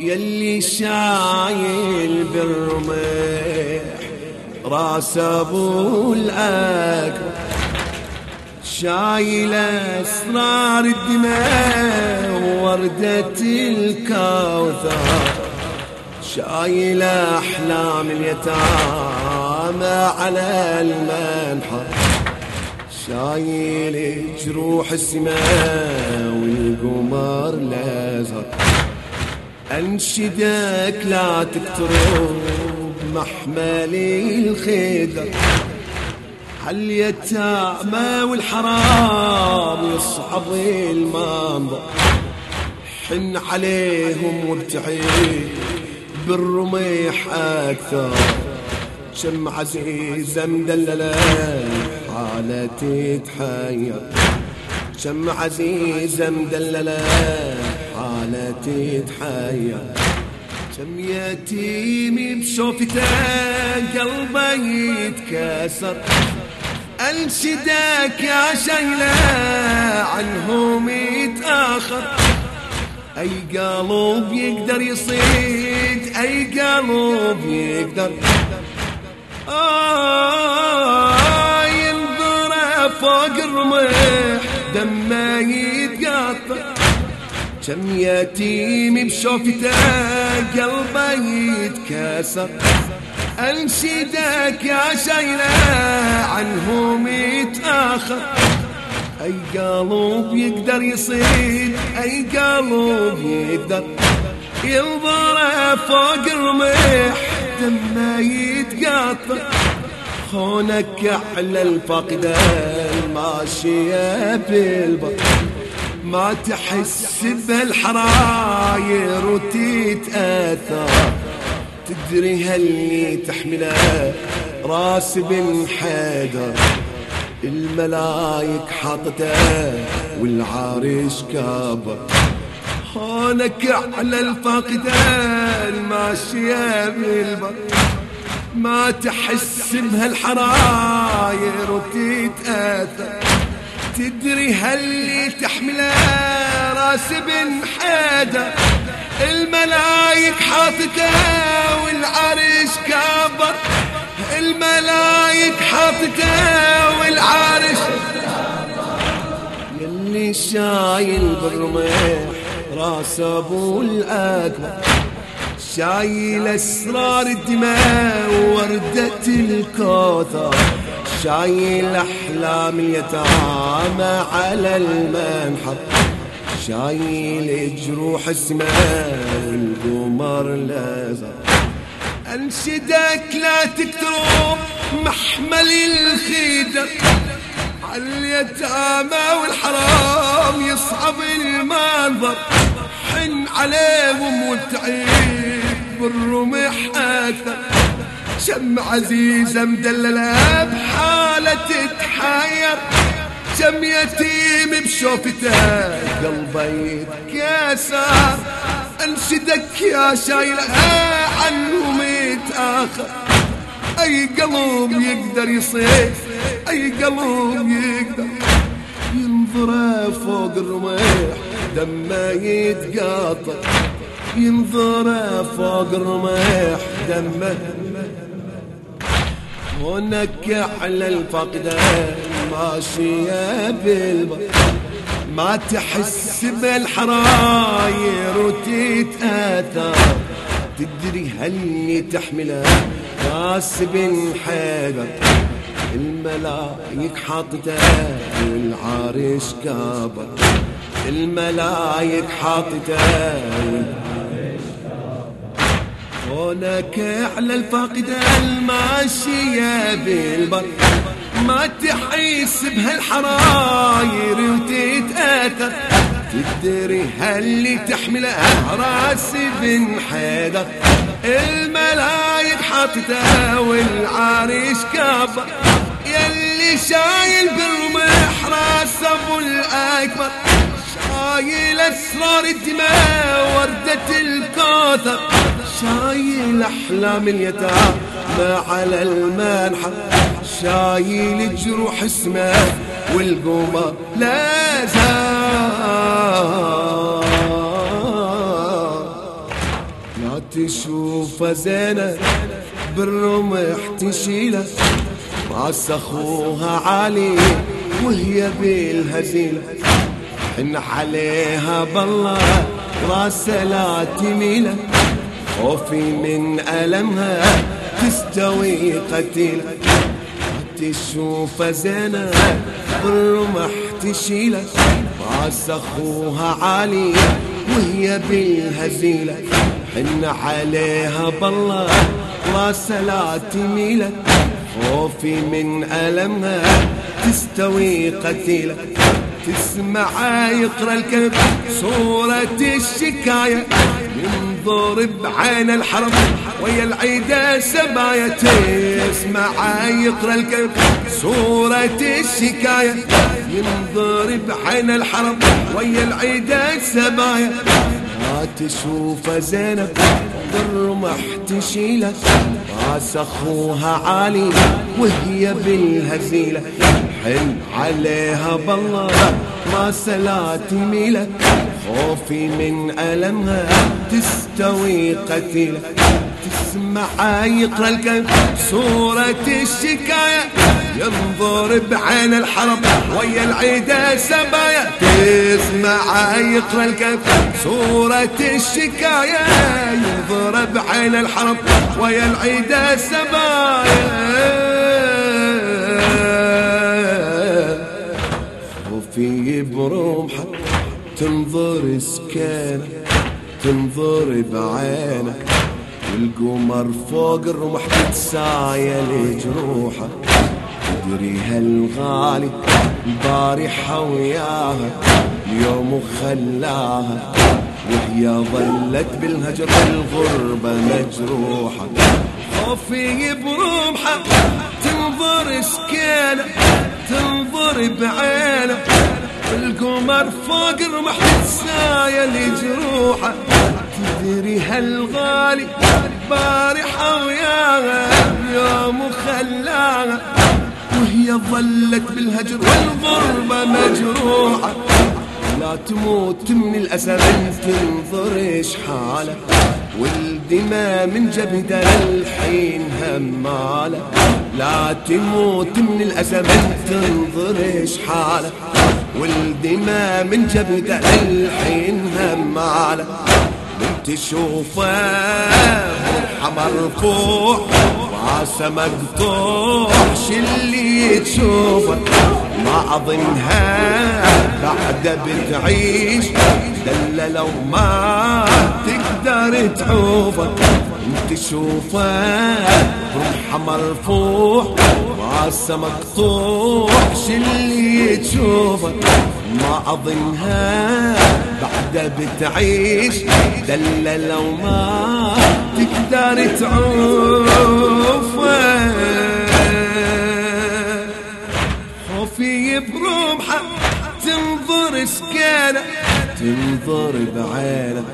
يلي شايل بالرمح راس أبو الأكبر. شايل أسرار الدماء وردة الكوثر. شايل أحلام اليتامى على المنحر. شايل جروح السماء والقمر الأزهر. انشدك لا تكترب محملي الخدر. اليتامى والحرام يصعب المنظر. حن عليهم وابتعد بالرميح أكثر. شم عزيزة مدللة حالتي تتحير شم عزيزة مدللة حالتي تتحير شم يتيمي بشوفته قلبي يتكسر. أنشدك يا شيلة عنهم يتأخر. أي قلب يقدر يصيد أي قلب يقدر. آه ينظر فوق الرمح دمه يتقطع. كم يتيم بشوفته قلبه يتكسر أنشدك يا شيلة عنهم يتأخر. أي قلب يقدر يصيد أي قلب يقدر. ينظر فوق الرمح دمه يتقطع خونك على الفقدة الماشية بالبطن. ما تحس بهالحراير وتتأثر. تدري هاللي تحمله راس بن حيدر. الملايك حاطته والعارش كابر. هونك على الفاقدة الماشية بالبر. ما تحس بهالحراير وتتأثر. تدري هاللي تحمله راس بن حيدر؟ الملايك حاطته والعرش كبر. الملايك حاطته والعرش. يلي شايل بالرمح راس أبو الأكبر. شايل أسرار الدماء وردة الكوثر. شايل أحلام اليتامى على المنحر شايل جروح السماء والقمر الازرق أنشدك لا تكتروا محمل الخيدر اليتامى والحرام يصعب المنظر. حن عليهم وتعيب بالرمح أكثر شم عزيزة مدللة بحالة تتحير شم يتيم بشوفته قلبه يتكسر. انشدك يا شايلة عنهم يتأخر. أي قلب يقدر يصيد أي قلب يقدر ينظر فوق الرمح دمه يتقاطع. ينظر فوق الرمح دمه هناك على الفقدة ماشية بالبر. ما تحس بالحراير وتتأثر. تدري هل تحمله راس بن حيدر. الملايك حاطته والعارش كابر الملايك حاطته هونك على الفاقدة الماشية بالبر. ما تحس بهالحراير وتتأثر. تدري هاللي تحمله راس بن حيدر. الملايك حاطته والعريش كبر يلي شايل بالرمح راس أبو الأكبر. شايل أسرار الدماء وردة الكوثر شايل أحلام اليتامى على المنحر شايل جروح اسمه والقمر لا زال. تشوف زينة بالرمح تشيله راس اخوها عالي وهي بالهزيلة. حن عليها بالله رأس لا تميله خوفي من ألمها تستوي قتيلة تشوف زينة بالرمح تشيله رأس أخوها عالي وهي بالهزيلة. حن عليها بالله رأس لا تميله خوفي من ألمها تستوي قتيلة تسمع يقرأ الكلب صورة الشكاية ينظر بعين الحرب ويا العيدة سبايا تسمع يقرأ الكلب صورة الشكاية ينظر بعين الحرب ويا العيدة سبايا ما تشوف زينب بالرمح تشيله. راس اخوها عالي وهي بالهزيلة. حل عليها بالله راس لا تميله خوفي من ألمها تستوي قتيلة. تسمع يقرا الكلب صورة الشكاية. ينظر بعين الحرب ويا العيدة سبايا تسمع يقرا الكلب صورة الشكاية. ينظر بعين الحرب ويا العيدة سبايا وفي برمحة تنظر سكانة تنظر بعينة. والقمر فوق الرمح تتسايل جروحه. تدري هالغالي البارحة وياها. اليوم وخلاها وهي ظلت بالهجر الغربة مجروحة. خوفي برمحة تنظر سكينة تنظر بعينة. القمر فوق الرمح تتسايل جروحه. تدري هالغالي بارحة وياها يوم وخلاها وهي ظلت بالهجر والغربة مجروحة. لا تموت من الأسف تنظر إيش حالة. والدماء من جبهته للحين همالة. لا تموت من الأسف تنظر إيش حالة. والدماء من جبهته للحين همالة. من تشوفه مرفوع راسه مقطوع اللي تشوفه ما اظنها بعد بتعيش دل لو ما تقدر تعوفه تشوفه روحه مرفوع راسه مقطوع اللي تشوفه ما أظنها بعد بتعيش دل لو ما تقدر تعوف خوفي برمحة تنظر سكانة تنظر بعينة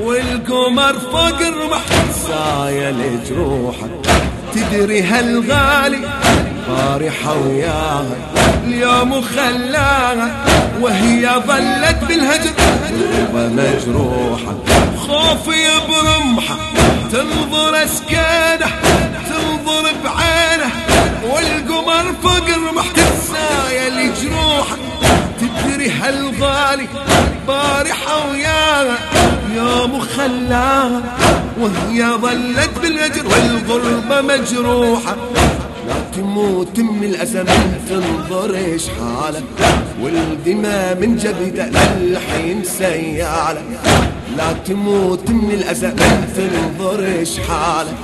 والقمر فوق الرمح سايل جروحه تدري هالغالي بارحة وياها. اليوم وخلاها وهي ظلت بالهجر. قلبها مجروحة. خوفي برمحة تنظر أسكانه تنظر بعينه والقمر فوق الرمح. تتسايل جروحه تدري هالغالي بارحة وياها. يوم وخلاها وهي ظلت بالهجر. والغربة مجروحة تموت من الأسى من تنظر إيش حالك؟ والدماء من جبهته للحين سيالة. لا تموت من الأسى من تنظر إيش حالك؟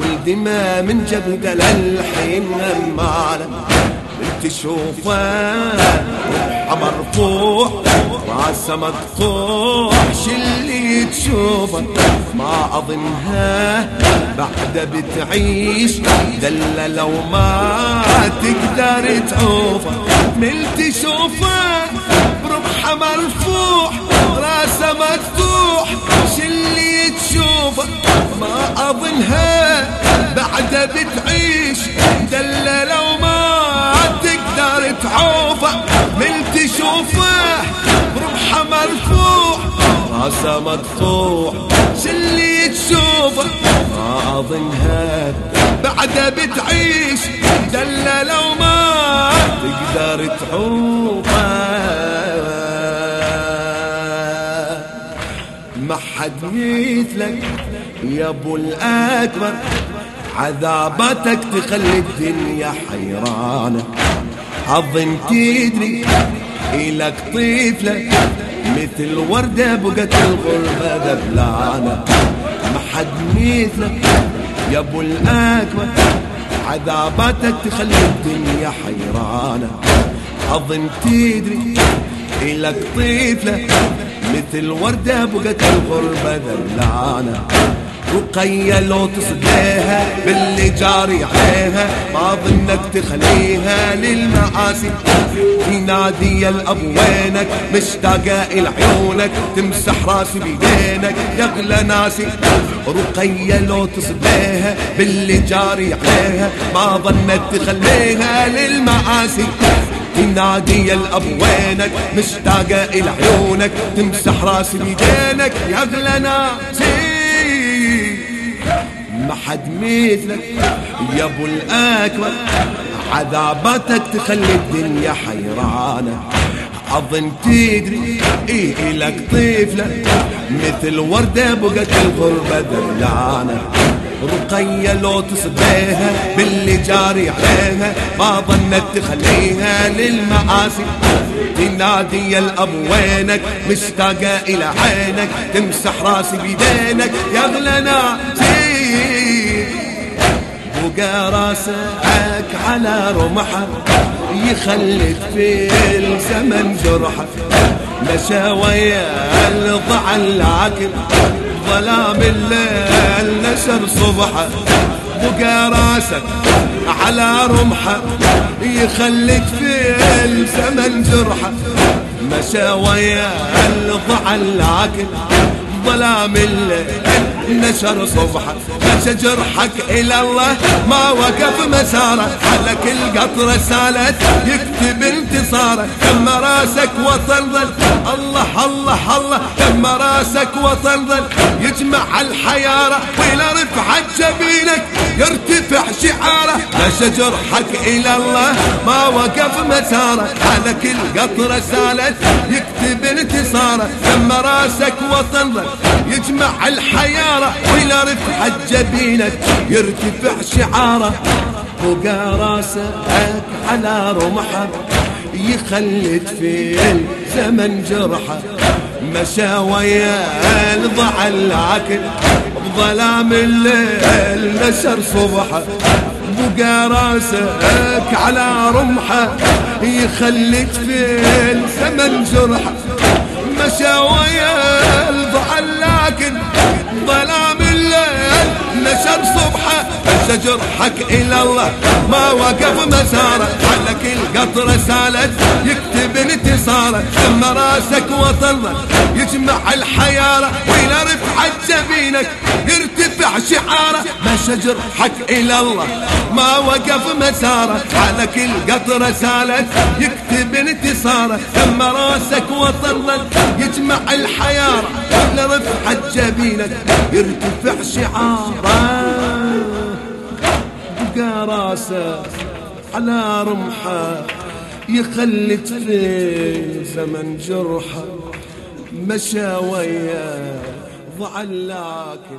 والدماء من جبهته للحين همالة تشوفه روحه مرفوع راسه مقطوع شلي تشوفه ما أظنها بعد بتعيش. دل لو ما تقدر تعوفه من تشوفه برمحة مرفوع راسه مقطوع. شلي تشوفه؟ ما اظن هذا بعده بتعيش. دلة لو ما تقدر تحوفه ما حد مثلك يا أبو الأكبر. عذاباتك تخلي الدنيا حيرانة. أظن تدري إلك طفلة مثل وردة بقت الغربة ذبلانة ما حد مثلك يا أبو الاكبر عذاباتك تخلي الدنيا حيرانة. أظن تدري إلك طفلة. مثل وردة بقت الغربة ذلانة رقية لو تصديها باللي جاري عليها ما ظنك تخليها للمعاصي. في نادي الأب وينك؟ مشتاقة إلى عيونك تمسح راسي بيدينك يغلى ناسي. رقية لو تصديها باللي جاري عليها ما ظنك تخليها للمعاصي. تنادي الأب وينك؟ مشتاقة إلى عيونك تمسح راسي بيدينك يا اغلى ناسي. ما حد مثلك. يا أبو الأكبر عذاباتك تخلي الدنيا حيرانة. أظن تدري إيه لك طفلة مثل وردة بقت الغربة دلانه رقية لو تصبيها باللي جاري عليها ما ظنت تخليها للمعاصي تنادي يا الأب وينك؟ مشتاقة إلى عينك تمسح راسي بيدينك. يا أغلى ناسي بقى راسك على رمحة يخلد في الزمن جرحة مشى ويا الضعن لكن ظلام الليل نشر صبحه بقى راسك على رمحه يخليك في الزمن جرحه. مشى ويا الضعن لكن ظلام الليل نشر صبحه مشى جرحك إلى الله. ما وقف مساره. على كل قطره سالت. يكتب انتصاره. كم راسك وطن ظل. الله الله الله. كم راسك وطن ظل. يجمع الحيارة. وإلى رفعت جبينك يرتفع شعاره. مشى جرحك إلى الله. ما وقف مساره. على كل قطره سالت. يكتب انتصاره. كم راسك وطن ظل. يجمع الحيارة وإلى رفعة جبينك يرتفع شعاره. بقى راسك على رمحه يخلد في الزمن جرحه. مشى ويا الضعل لكن بظلام الليل نشر صبحه. بقى راسك على رمحه يخلد في الزمن جرحه. مشى ويا ظلام الليل نشر صبحه مشى جرحك إلى الله. ما وقف مساره على كل قطرة سالت يكتب انتصاره ثم راسك وطن يجمع الحيارة والى رفعه جبينك يرتفع شعاره. مشى جرحك إلى الله ما وقف مساره. على كل قطره سالت يكتب انتصاره. ثم راسك وطن يجمع الحيارة لرفعه جبينك يرتفع شعاره. بقى راسه على رمحه. يخلد في زمن جرحه مشى وياه ضعل لكن